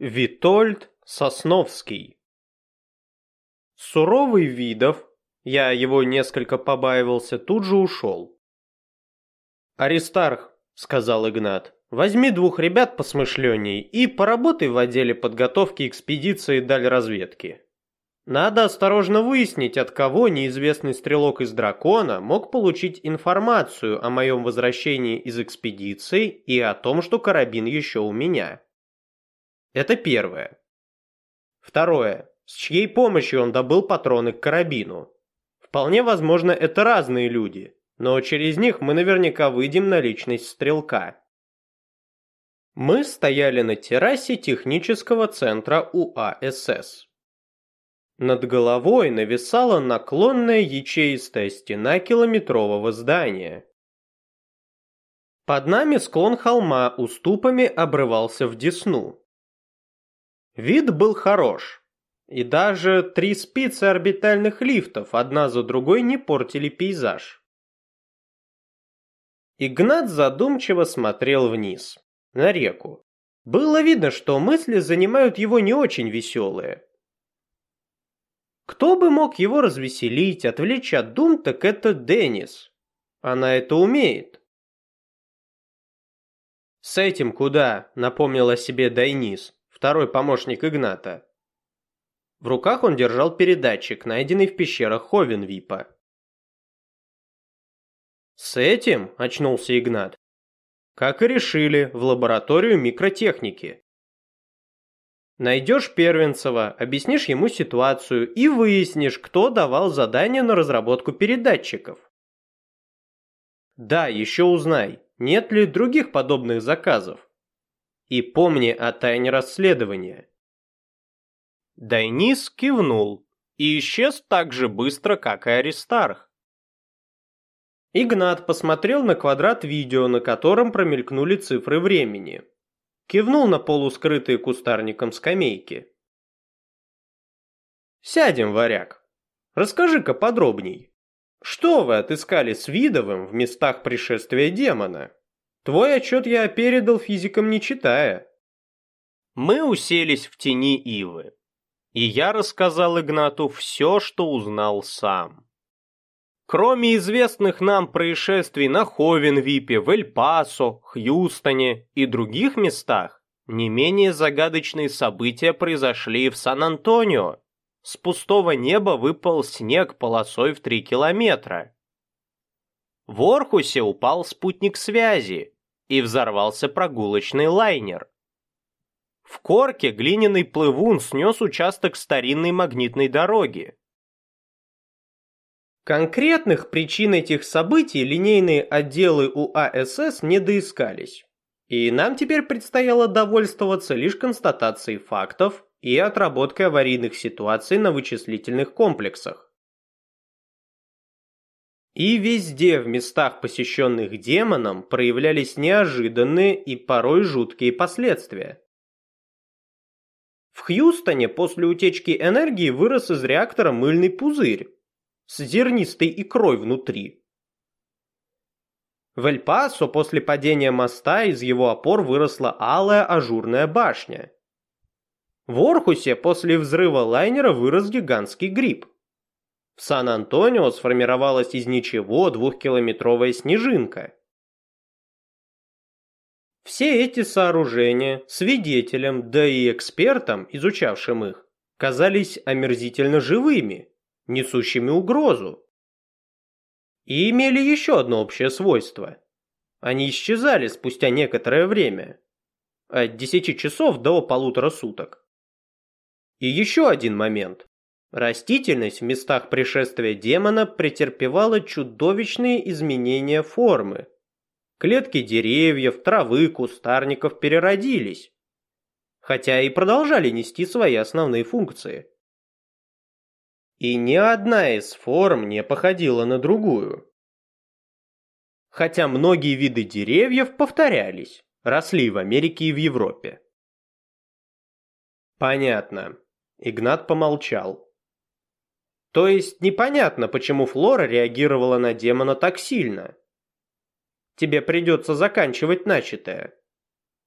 Витольд Сосновский Суровый Видов, я его несколько побаивался, тут же ушел. «Аристарх», — сказал Игнат, — «возьми двух ребят посмышленней и поработай в отделе подготовки экспедиции даль разведки. Надо осторожно выяснить, от кого неизвестный стрелок из дракона мог получить информацию о моем возвращении из экспедиции и о том, что карабин еще у меня. Это первое. Второе. С чьей помощью он добыл патроны к карабину? Вполне возможно, это разные люди, но через них мы наверняка выйдем на личность стрелка. Мы стояли на террасе технического центра УАСС. Над головой нависала наклонная ячеистая стена километрового здания. Под нами склон холма уступами обрывался в десну. Вид был хорош, и даже три спицы орбитальных лифтов одна за другой не портили пейзаж. Игнат задумчиво смотрел вниз, на реку. Было видно, что мысли занимают его не очень веселые. Кто бы мог его развеселить, отвлечь от дум, так это Деннис. Она это умеет. «С этим куда?» — напомнил о себе Дайнис, второй помощник Игната. В руках он держал передатчик, найденный в пещерах Ховенвипа. «С этим?» – очнулся Игнат. «Как и решили, в лабораторию микротехники. Найдешь Первенцева, объяснишь ему ситуацию и выяснишь, кто давал задание на разработку передатчиков. Да, еще узнай, нет ли других подобных заказов. И помни о тайне расследования. Дайнис кивнул и исчез так же быстро, как и Аристарх. Игнат посмотрел на квадрат видео, на котором промелькнули цифры времени кивнул на полускрытые кустарником скамейки. «Сядем, варяг. Расскажи-ка подробней. Что вы отыскали с Видовым в местах пришествия демона? Твой отчет я передал физикам не читая». Мы уселись в тени ивы, и я рассказал Игнату все, что узнал сам. Кроме известных нам происшествий на Ховенвипе, в Эль-Пасо, Хьюстоне и других местах, не менее загадочные события произошли и в Сан-Антонио. С пустого неба выпал снег полосой в 3 километра. В Орхусе упал спутник связи и взорвался прогулочный лайнер. В Корке глиняный плывун снес участок старинной магнитной дороги. Конкретных причин этих событий линейные отделы УАСС не доискались. И нам теперь предстояло довольствоваться лишь констатацией фактов и отработкой аварийных ситуаций на вычислительных комплексах. И везде в местах, посещенных демоном, проявлялись неожиданные и порой жуткие последствия. В Хьюстоне после утечки энергии вырос из реактора мыльный пузырь, с зернистой икрой внутри. В Эль-Пасо после падения моста из его опор выросла алая ажурная башня. В Орхусе после взрыва лайнера вырос гигантский гриб. В Сан-Антонио сформировалась из ничего двухкилометровая снежинка. Все эти сооружения свидетелям, да и экспертам, изучавшим их, казались омерзительно живыми, несущими угрозу. И имели еще одно общее свойство. Они исчезали спустя некоторое время. От 10 часов до полутора суток. И еще один момент. Растительность в местах пришествия демона претерпевала чудовищные изменения формы. Клетки деревьев, травы, кустарников переродились. Хотя и продолжали нести свои основные функции и ни одна из форм не походила на другую. Хотя многие виды деревьев повторялись, росли в Америке и в Европе. Понятно. Игнат помолчал. То есть непонятно, почему Флора реагировала на демона так сильно. Тебе придется заканчивать начатое.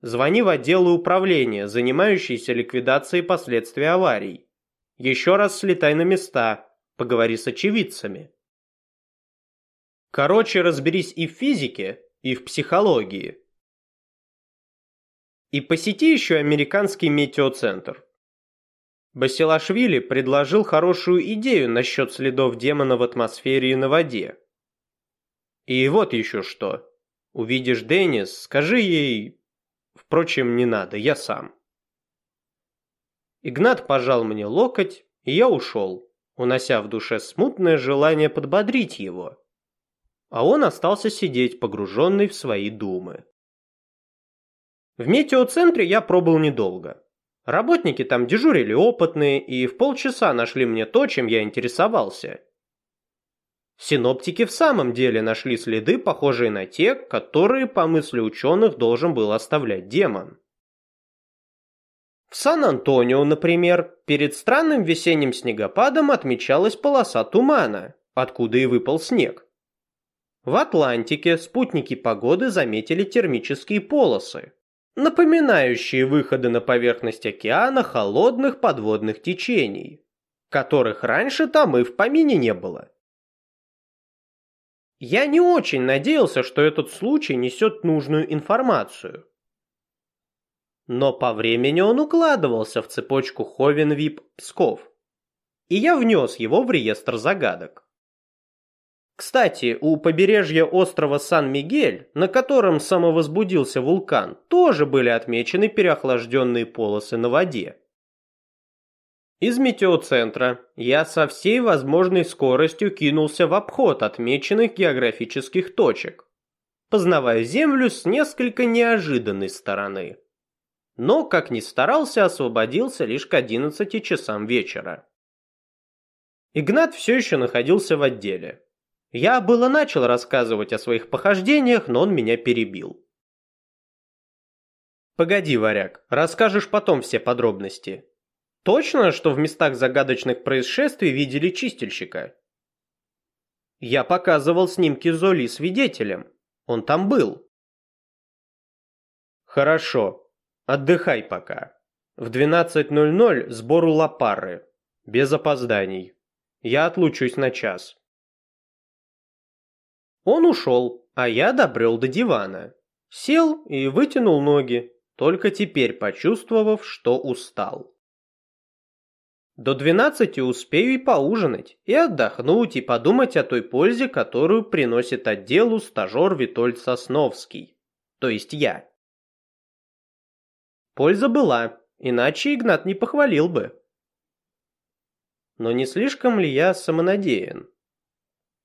Звони в отделы управления, занимающиеся ликвидацией последствий аварий. Еще раз слетай на места, поговори с очевидцами. Короче, разберись и в физике, и в психологии. И посети еще американский метеоцентр. Басилашвили предложил хорошую идею насчет следов демона в атмосфере и на воде. И вот еще что. Увидишь Деннис, скажи ей... Впрочем, не надо, я сам. Игнат пожал мне локоть, и я ушел, унося в душе смутное желание подбодрить его. А он остался сидеть, погруженный в свои думы. В метеоцентре я пробыл недолго. Работники там дежурили опытные и в полчаса нашли мне то, чем я интересовался. Синоптики в самом деле нашли следы, похожие на те, которые, по мысли ученых, должен был оставлять демон. В Сан-Антонио, например, перед странным весенним снегопадом отмечалась полоса тумана, откуда и выпал снег. В Атлантике спутники погоды заметили термические полосы, напоминающие выходы на поверхность океана холодных подводных течений, которых раньше там и в помине не было. Я не очень надеялся, что этот случай несет нужную информацию. Но по времени он укладывался в цепочку Ховен-Вип-Псков, и я внес его в реестр загадок. Кстати, у побережья острова Сан-Мигель, на котором самовозбудился вулкан, тоже были отмечены переохлажденные полосы на воде. Из метеоцентра я со всей возможной скоростью кинулся в обход отмеченных географических точек, познавая Землю с несколько неожиданной стороны. Но, как ни старался, освободился лишь к 11 часам вечера. Игнат все еще находился в отделе. Я было начал рассказывать о своих похождениях, но он меня перебил. «Погоди, варяг, расскажешь потом все подробности. Точно, что в местах загадочных происшествий видели чистильщика? Я показывал снимки Золи свидетелям. Он там был. Хорошо. Отдыхай пока. В 12.00 сбор у Лапары. Без опозданий. Я отлучусь на час. Он ушел, а я добрел до дивана. Сел и вытянул ноги, только теперь почувствовав, что устал. До двенадцати успею и поужинать, и отдохнуть, и подумать о той пользе, которую приносит отделу стажер Витольд Сосновский. То есть я. Польза была, иначе Игнат не похвалил бы. Но не слишком ли я самонадеян?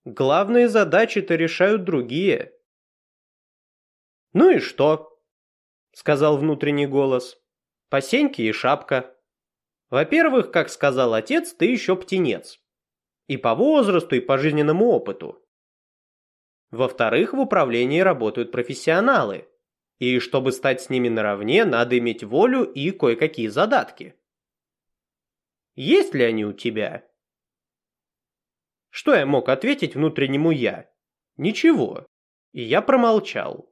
Главные задачи-то решают другие. «Ну и что?» — сказал внутренний голос. «Посеньки и шапка. Во-первых, как сказал отец, ты еще птенец. И по возрасту, и по жизненному опыту. Во-вторых, в управлении работают профессионалы. И чтобы стать с ними наравне, надо иметь волю и кое-какие задатки. Есть ли они у тебя? Что я мог ответить внутреннему «я»? Ничего. И я промолчал.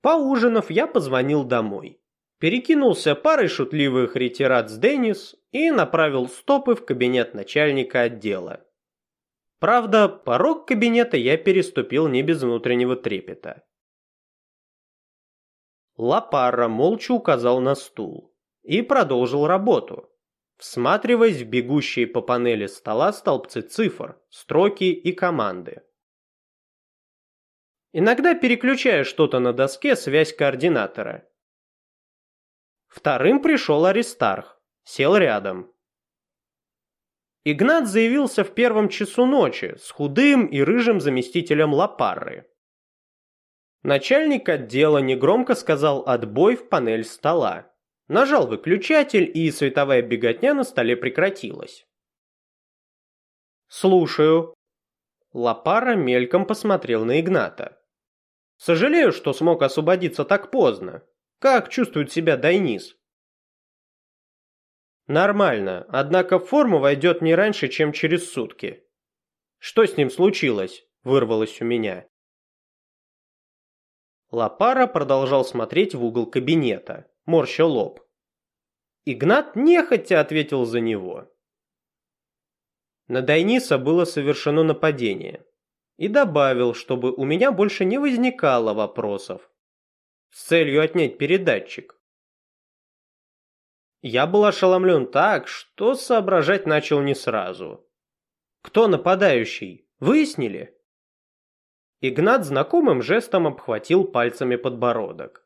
Поужинав, я позвонил домой перекинулся парой шутливых ретират с Деннис и направил стопы в кабинет начальника отдела. Правда, порог кабинета я переступил не без внутреннего трепета. Лапара молча указал на стул и продолжил работу, всматриваясь в бегущие по панели стола столбцы цифр, строки и команды. Иногда переключая что-то на доске связь координатора – Вторым пришел Аристарх, сел рядом. Игнат заявился в первом часу ночи с худым и рыжим заместителем Лапарры. Начальник отдела негромко сказал «отбой» в панель стола. Нажал выключатель, и световая беготня на столе прекратилась. «Слушаю». Лапара мельком посмотрел на Игната. «Сожалею, что смог освободиться так поздно. Как чувствует себя Дайнис? Нормально, однако в форму войдет не раньше, чем через сутки. Что с ним случилось? Вырвалось у меня. Лапара продолжал смотреть в угол кабинета, морща лоб. Игнат нехотя ответил за него. На Дайниса было совершено нападение. И добавил, чтобы у меня больше не возникало вопросов. С целью отнять передатчик. Я был ошеломлен так, что соображать начал не сразу. Кто нападающий? Выяснили? Игнат знакомым жестом обхватил пальцами подбородок.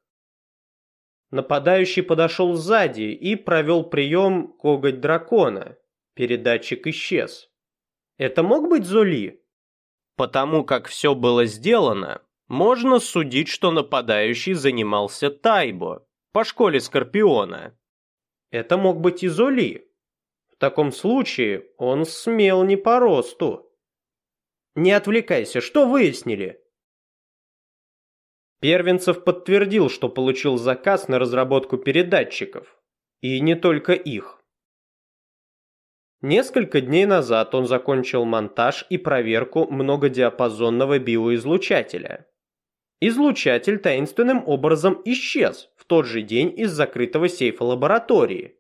Нападающий подошел сзади и провел прием коготь дракона. Передатчик исчез. Это мог быть Золи? Потому как все было сделано, можно судить, что нападающий занимался Тайбо по школе Скорпиона. Это мог быть и Золи. В таком случае он смел не по росту. Не отвлекайся, что выяснили? Первенцев подтвердил, что получил заказ на разработку передатчиков. И не только их. Несколько дней назад он закончил монтаж и проверку многодиапазонного биоизлучателя. Излучатель таинственным образом исчез в тот же день из закрытого сейфа лаборатории.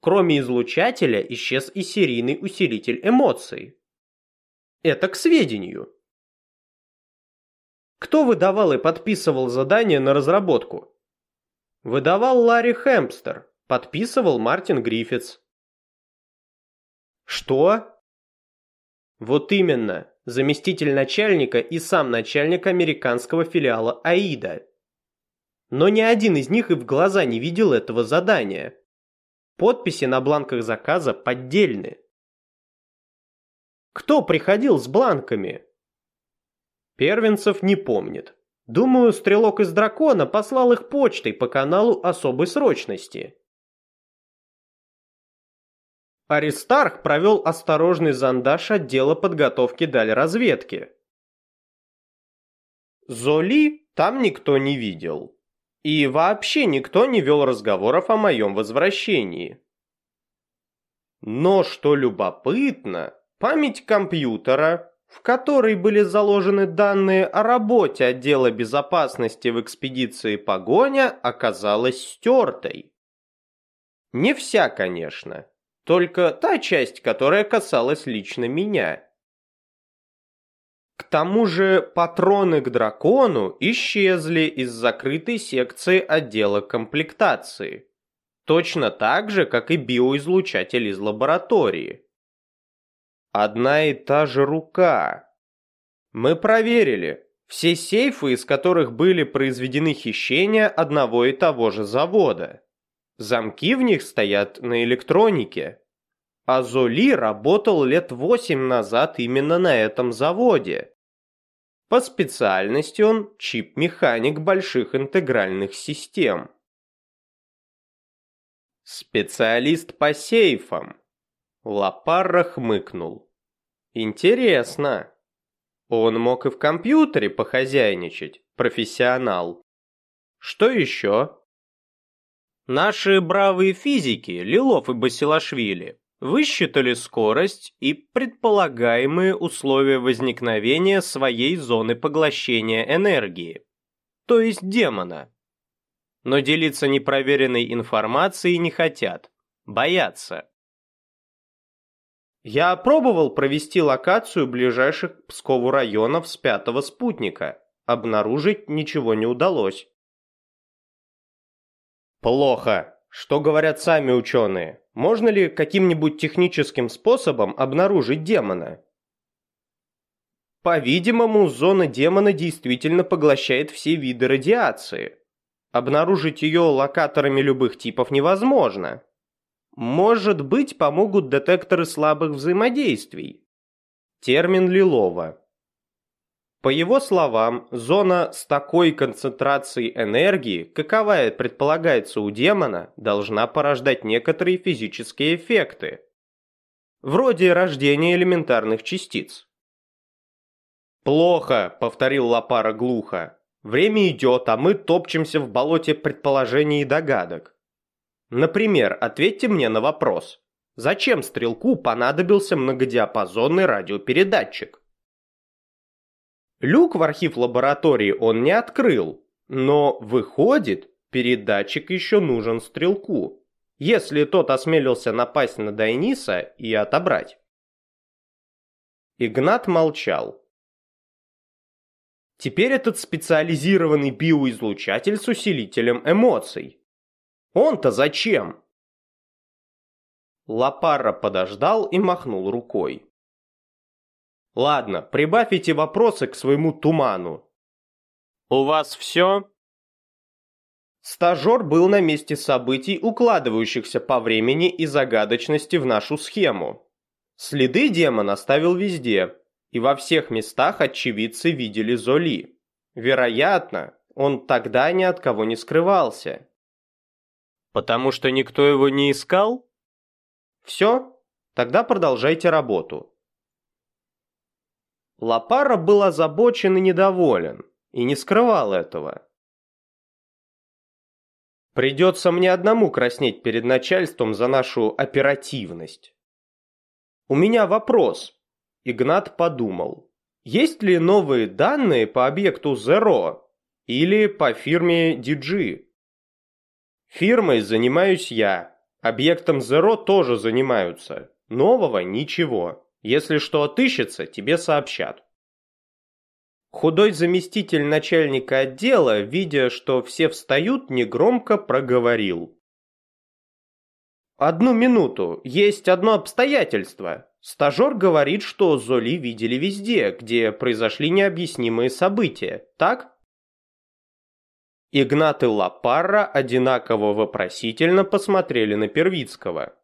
Кроме излучателя исчез и серийный усилитель эмоций. Это к сведению. Кто выдавал и подписывал задание на разработку? Выдавал Ларри Хэмпстер, подписывал Мартин Гриффитс. Что? Вот именно, заместитель начальника и сам начальник американского филиала АИДа. Но ни один из них и в глаза не видел этого задания. Подписи на бланках заказа поддельны. Кто приходил с бланками? Первенцев не помнит. Думаю, стрелок из дракона послал их почтой по каналу особой срочности. Аристарх провел осторожный зондаж отдела подготовки разведки. Золи там никто не видел. И вообще никто не вел разговоров о моем возвращении. Но что любопытно, память компьютера, в которой были заложены данные о работе отдела безопасности в экспедиции «Погоня», оказалась стертой. Не вся, конечно, только та часть, которая касалась лично меня. К тому же патроны к дракону исчезли из закрытой секции отдела комплектации. Точно так же, как и биоизлучатель из лаборатории. Одна и та же рука. Мы проверили. Все сейфы, из которых были произведены хищения одного и того же завода. Замки в них стоят на электронике. А Золи работал лет восемь назад именно на этом заводе. По специальности он чип-механик больших интегральных систем. Специалист по сейфам. Лапарра хмыкнул. Интересно. Он мог и в компьютере похозяйничать, профессионал. Что еще? Наши бравые физики, Лилов и Басилашвили, высчитали скорость и предполагаемые условия возникновения своей зоны поглощения энергии, то есть демона. Но делиться непроверенной информацией не хотят, боятся. Я пробовал провести локацию ближайших к Пскову районов с пятого спутника. Обнаружить ничего не удалось. Плохо. Что говорят сами ученые? Можно ли каким-нибудь техническим способом обнаружить демона? По-видимому, зона демона действительно поглощает все виды радиации. Обнаружить ее локаторами любых типов невозможно. Может быть, помогут детекторы слабых взаимодействий. Термин Лилова. По его словам, зона с такой концентрацией энергии, каковая предполагается у демона, должна порождать некоторые физические эффекты. Вроде рождения элементарных частиц. «Плохо», — повторил Лапара глухо. «Время идет, а мы топчемся в болоте предположений и догадок. Например, ответьте мне на вопрос. Зачем стрелку понадобился многодиапазонный радиопередатчик? Люк в архив лаборатории он не открыл, Но выходит, передатчик еще нужен стрелку, если тот осмелился напасть на Дайниса и отобрать. Игнат молчал. Теперь этот специализированный биоизлучатель с усилителем эмоций. Он-то зачем? Лапарра подождал и махнул рукой. Ладно, прибавь эти вопросы к своему туману. У вас все? Стажер был на месте событий, укладывающихся по времени и загадочности в нашу схему. Следы демон оставил везде, и во всех местах очевидцы видели Золи. Вероятно, он тогда ни от кого не скрывался. Потому что никто его не искал? Все? Тогда продолжайте работу. Лапара был озабочен и недоволен, и не скрывал этого. Придется мне одному краснеть перед начальством за нашу оперативность. У меня вопрос. Игнат подумал. Есть ли новые данные по объекту Zero или по фирме DG? Фирмой занимаюсь я. Объектом Zero тоже занимаются. Нового ничего. Если что отыщется, тебе сообщат. Худой заместитель начальника отдела, видя, что все встают, негромко проговорил. «Одну минуту, есть одно обстоятельство. Стажер говорит, что Золи видели везде, где произошли необъяснимые события, так? Игнат и Лапарра одинаково вопросительно посмотрели на Первицкого.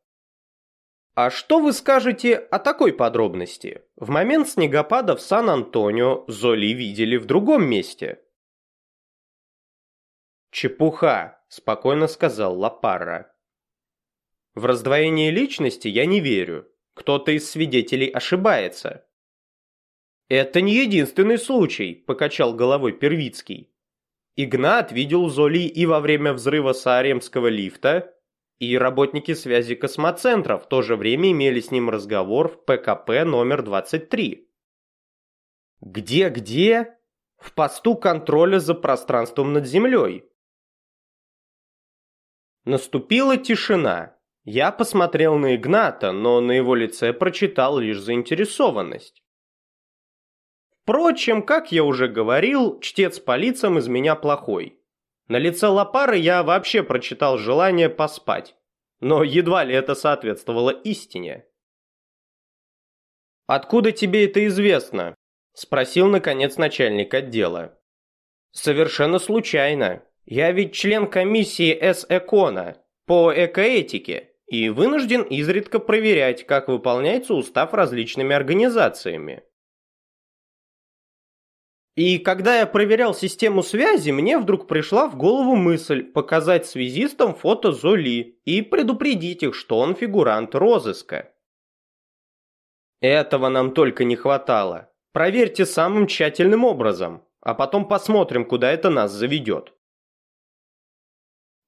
А что вы скажете о такой подробности? В момент снегопада в Сан-Антонио Золи видели в другом месте. Чепуха, спокойно сказал Лапарра. В раздвоение личности я не верю. Кто-то из свидетелей ошибается. Это не единственный случай, покачал головой Первицкий. Игнат видел Золи и во время взрыва Сааремского лифта, и работники связи космоцентра в то же время имели с ним разговор в ПКП номер 23. Где-где? В посту контроля за пространством над Землей. Наступила тишина. Я посмотрел на Игната, но на его лице прочитал лишь заинтересованность. Впрочем, как я уже говорил, чтец по лицам из меня плохой. На лице Лапары я вообще прочитал желание поспать, но едва ли это соответствовало истине. «Откуда тебе это известно?» – спросил, наконец, начальник отдела. «Совершенно случайно. Я ведь член комиссии С-Экона по экоэтике и вынужден изредка проверять, как выполняется устав различными организациями. И когда я проверял систему связи, мне вдруг пришла в голову мысль показать связистам фото Золи и предупредить их, что он фигурант розыска. Этого нам только не хватало. Проверьте самым тщательным образом, а потом посмотрим, куда это нас заведет.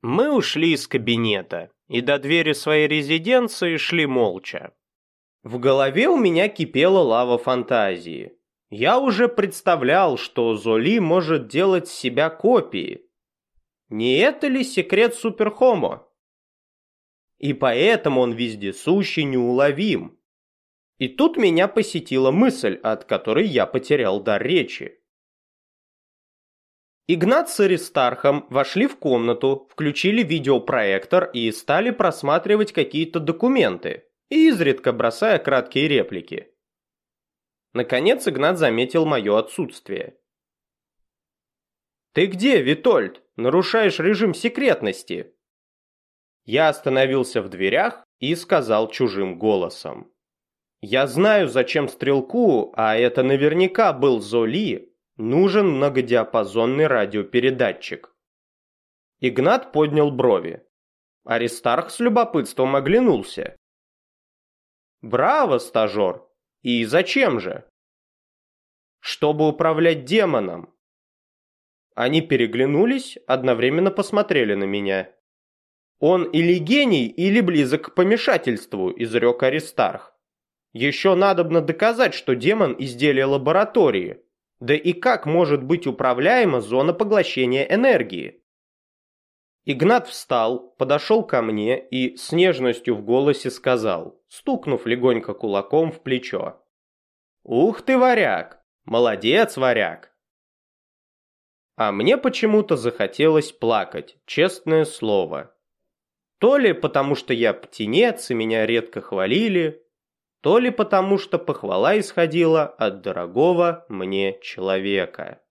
Мы ушли из кабинета и до двери своей резиденции шли молча. В голове у меня кипела лава фантазии. Я уже представлял, что Золи может делать себя копии. Не это ли секрет Суперхомо? И поэтому он вездесущий неуловим. И тут меня посетила мысль, от которой я потерял дар речи. Игнат с Аристархом вошли в комнату, включили видеопроектор и стали просматривать какие-то документы, изредка бросая краткие реплики. Наконец Игнат заметил мое отсутствие. «Ты где, Витольд? Нарушаешь режим секретности!» Я остановился в дверях и сказал чужим голосом. «Я знаю, зачем стрелку, а это наверняка был Золи, Нужен многодиапазонный радиопередатчик. Игнат поднял брови. Аристарх с любопытством оглянулся. «Браво, стажер! И зачем же?» «Чтобы управлять демоном». Они переглянулись, одновременно посмотрели на меня. «Он или гений, или близок к помешательству», – изрек Аристарх. «Еще надобно доказать, что демон – изделие лаборатории, Да и как может быть управляема зона поглощения энергии? Игнат встал, подошел ко мне и с нежностью в голосе сказал, стукнув легонько кулаком в плечо. «Ух ты, варяг! Молодец, варяг!» А мне почему-то захотелось плакать, честное слово. То ли потому, что я птенец и меня редко хвалили, то ли потому, что похвала исходила от дорогого мне человека.